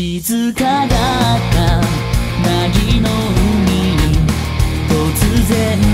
静かだった。凪の海に突然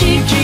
keep